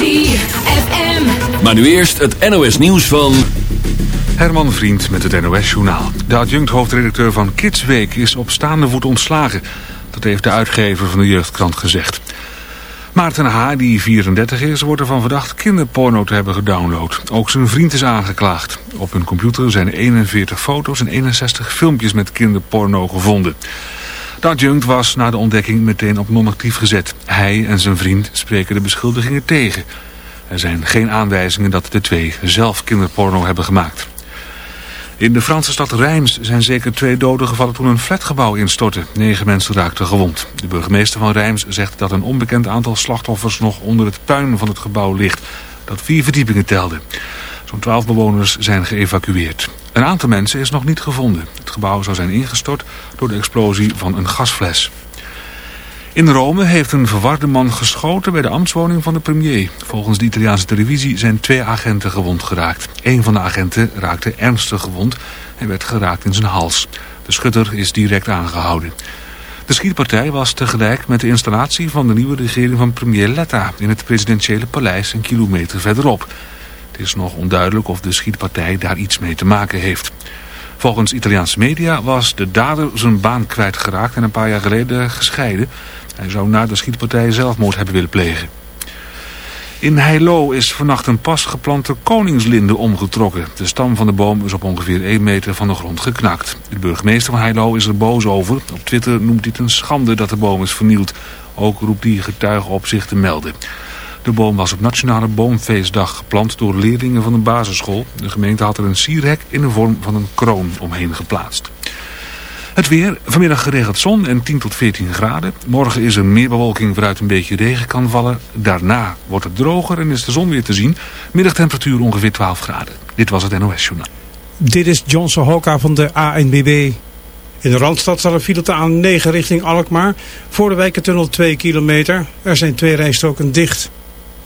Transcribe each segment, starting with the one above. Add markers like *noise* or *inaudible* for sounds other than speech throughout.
ZFM. Maar nu eerst het NOS nieuws van... Herman Vriend met het NOS Journaal. De adjunct hoofdredacteur van Kidsweek is op staande voet ontslagen. Dat heeft de uitgever van de Jeugdkrant gezegd. Maarten H., die 34 is, wordt ervan verdacht kinderporno te hebben gedownload. Ook zijn vriend is aangeklaagd. Op hun computer zijn 41 foto's en 61 filmpjes met kinderporno gevonden. De adjunct was na de ontdekking meteen op non-actief gezet. Hij en zijn vriend spreken de beschuldigingen tegen. Er zijn geen aanwijzingen dat de twee zelf kinderporno hebben gemaakt. In de Franse stad Reims zijn zeker twee doden gevallen toen een flatgebouw instortte. Negen mensen raakten gewond. De burgemeester van Reims zegt dat een onbekend aantal slachtoffers nog onder het puin van het gebouw ligt. Dat vier verdiepingen telde. Zo'n twaalf bewoners zijn geëvacueerd. Een aantal mensen is nog niet gevonden. Het gebouw zou zijn ingestort door de explosie van een gasfles. In Rome heeft een verwarde man geschoten bij de ambtswoning van de premier. Volgens de Italiaanse televisie zijn twee agenten gewond geraakt. Een van de agenten raakte ernstig gewond en werd geraakt in zijn hals. De schutter is direct aangehouden. De schietpartij was tegelijk met de installatie van de nieuwe regering van premier Letta... in het presidentiële paleis een kilometer verderop. Is nog onduidelijk of de schietpartij daar iets mee te maken heeft. Volgens Italiaanse media was de dader zijn baan kwijtgeraakt en een paar jaar geleden gescheiden... Hij zou na de schietpartij zelfmoord hebben willen plegen. In Heilo is vannacht een pas geplante koningslinde omgetrokken. De stam van de boom is op ongeveer 1 meter van de grond geknakt. De burgemeester van Heilo is er boos over. Op Twitter noemt het een schande dat de boom is vernield. Ook roept hij getuigen op zich te melden. De boom was op Nationale Boomfeestdag geplant door leerlingen van een basisschool. De gemeente had er een sierhek in de vorm van een kroon omheen geplaatst. Het weer, vanmiddag geregeld zon en 10 tot 14 graden. Morgen is er meer bewolking waaruit een beetje regen kan vallen. Daarna wordt het droger en is de zon weer te zien. Middagtemperatuur ongeveer 12 graden. Dit was het NOS Journaal. Dit is Johnson Hoka van de ANBB. In de Randstad staat er file de A9 richting Alkmaar. Voor de Wijkentunnel 2 kilometer. Er zijn twee rijstroken dicht.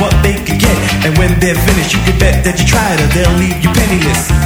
what they could get. And when they're finished, you can bet that you try or they'll leave you penniless.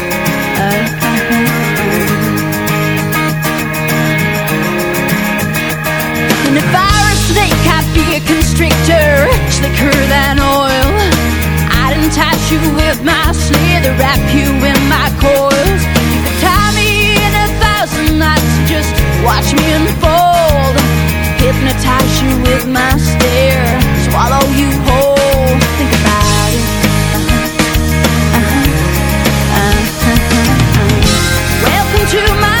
Be a constrictor, slicker than oil. I'd entice you with my slither, wrap you in my coils. You could tie me in a thousand knots, just watch me unfold. Hypnotize you with my stare, swallow you whole. Think about it. Uh-huh, uh-huh, uh-huh, Welcome to my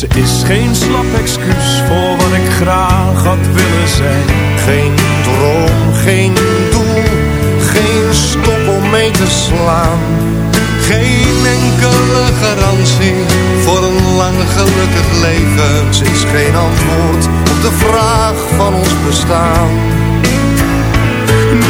Ze is geen slap excuus voor wat ik graag had willen zijn. Geen droom, geen doel, geen stop om mee te slaan. Geen enkele garantie voor een lang gelukkig leven. Ze is geen antwoord op de vraag van ons bestaan.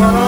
Oh.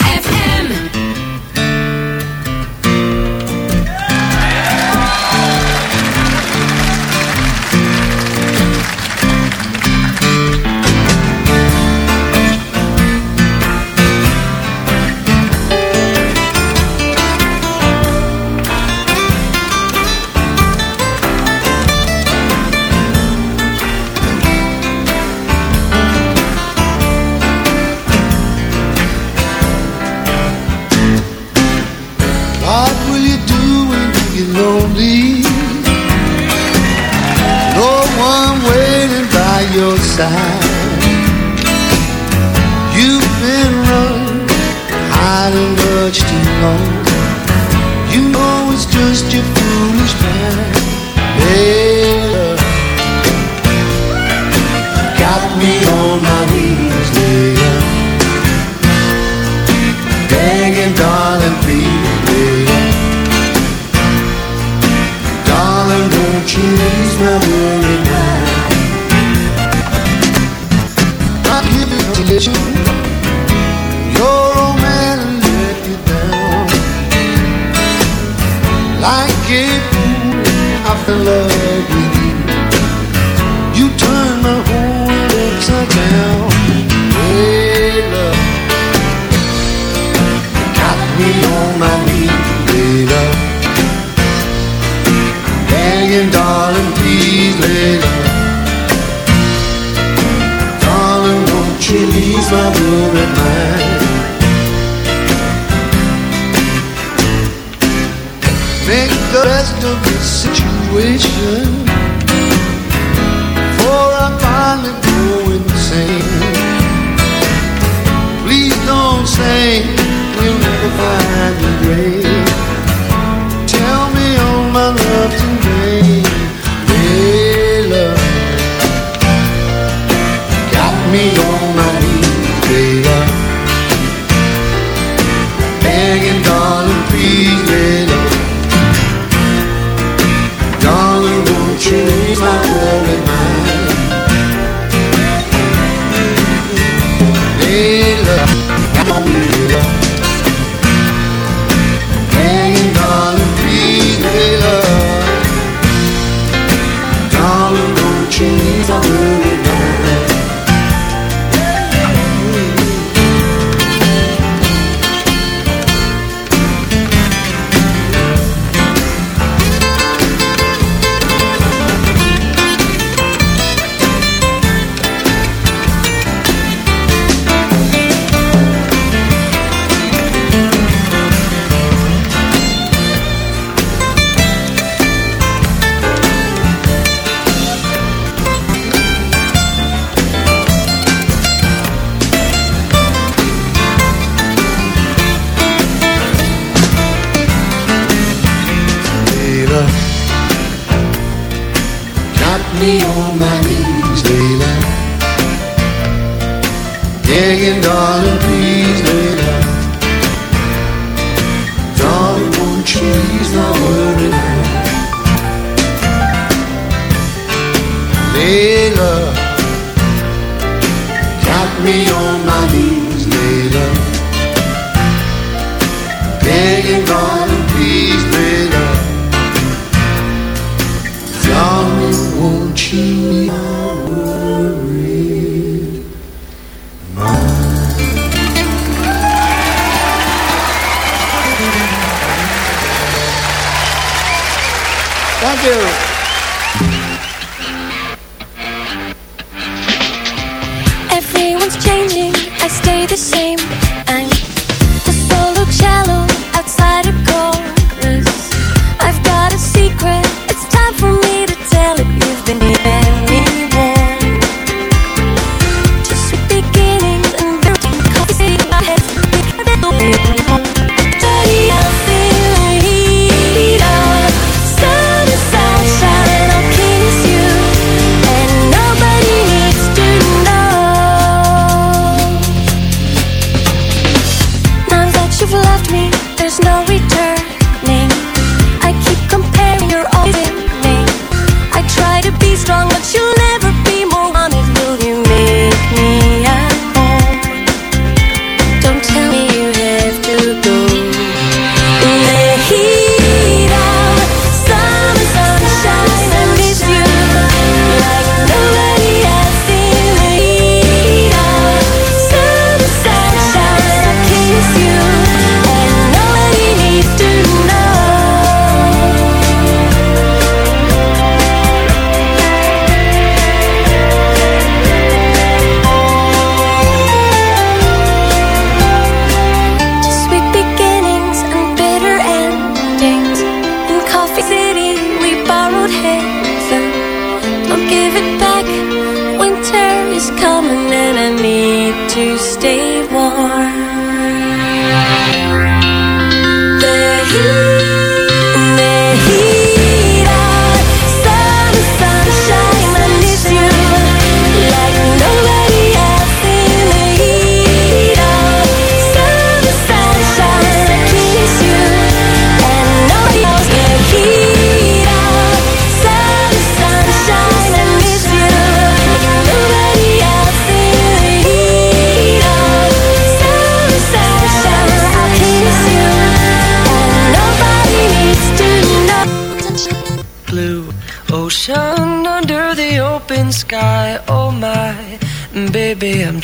I est love. 围城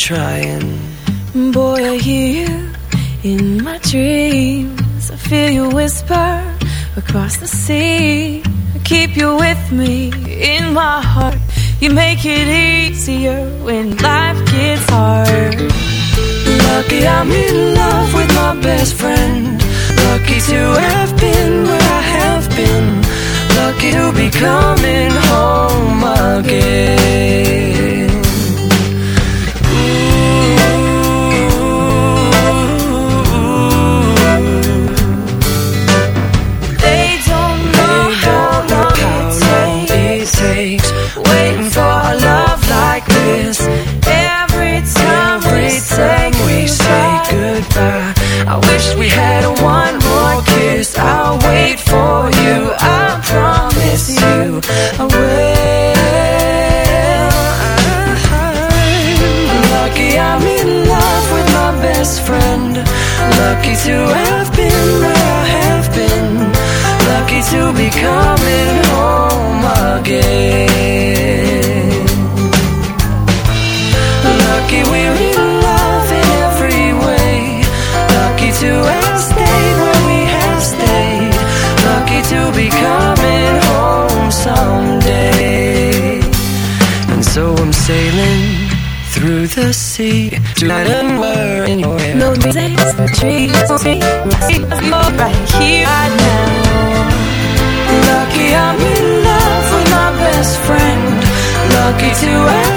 trying. Boy, I hear you in my dreams. I feel you whisper across the sea. I keep you with me in my heart. You make it easier when life gets hard. Lucky I'm in love with my best friend. Lucky to to have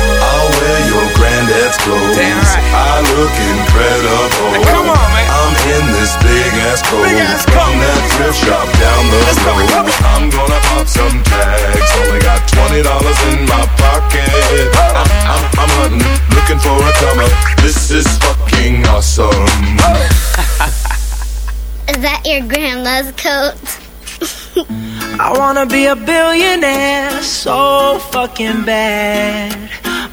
I'll wear your granddad's clothes. I look incredible. come on, man. I'm in this big ass coat from that thrift shop down the road. I'm gonna pop some tags. Only got twenty dollars in my pocket. I'm, I'm, I'm hunting, looking for a come up. This is fucking awesome. Is that your grandma's coat? *laughs* I wanna be a billionaire so fucking bad.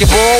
basketball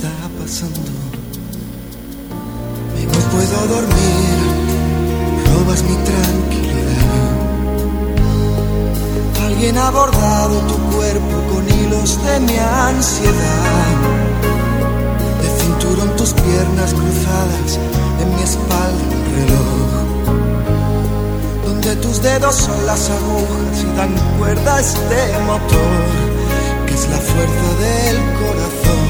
Está pasando. Y no puedo dormir, robas mi tranquilidad. Alguien ha bordado tu cuerpo con hilos de mi ansiedad. De cinturón tus piernas cruzadas, en mi espalda un reloj. Donde tus dedos son las agujas y dan cuerda a este motor, que es la fuerza del corazón.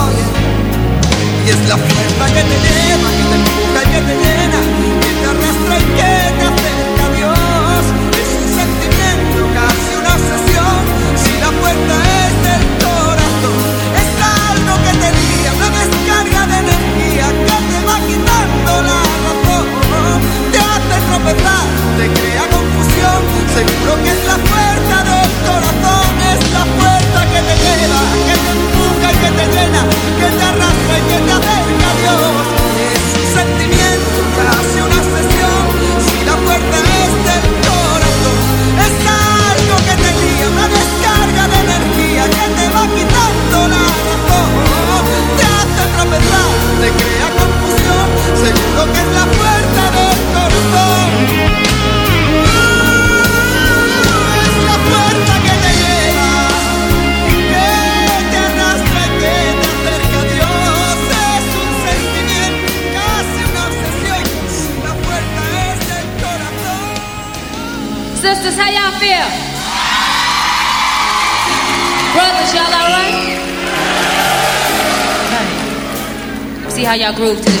Y es la fuerza que te lleva, que te empuja que te llena, que te arrastra y groove to this.